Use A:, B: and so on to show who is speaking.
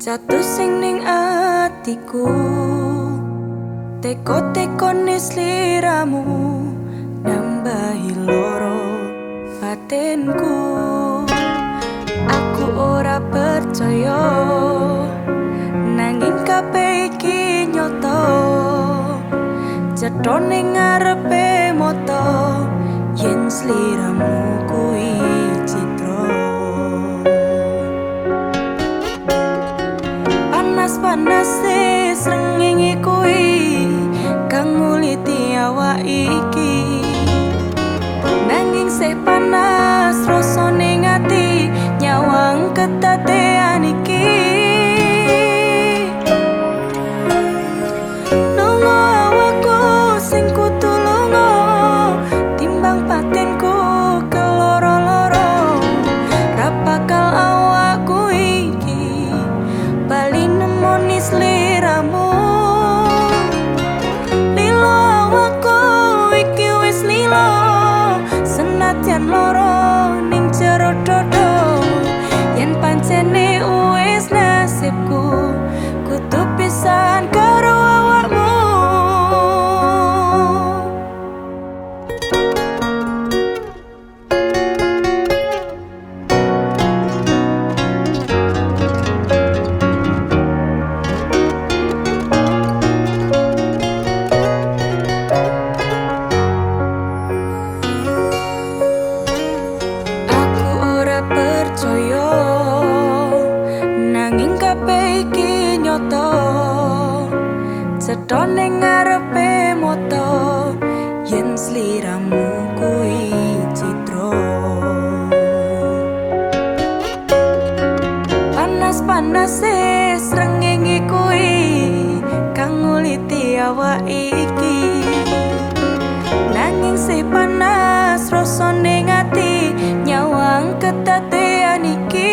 A: Satu sing ning atiku. Teko-teko sliramu Nambahi loro batinku. Aku ora percaya Nanging kabeh iki nyoto Cetone ngarepe moto Yen sliramu Panas-panas e srengenge kuwi Kang nguliti awak iki. Nanging sih panas rasane ngati Nyawang ketatean tomorrow Cetone ngarepe moto yen sliramu kuwi citra. Panas-panas e srengenge kuwi kang nguliti awak iki. Nanging si panas rasane ngati nyawang ketatean iki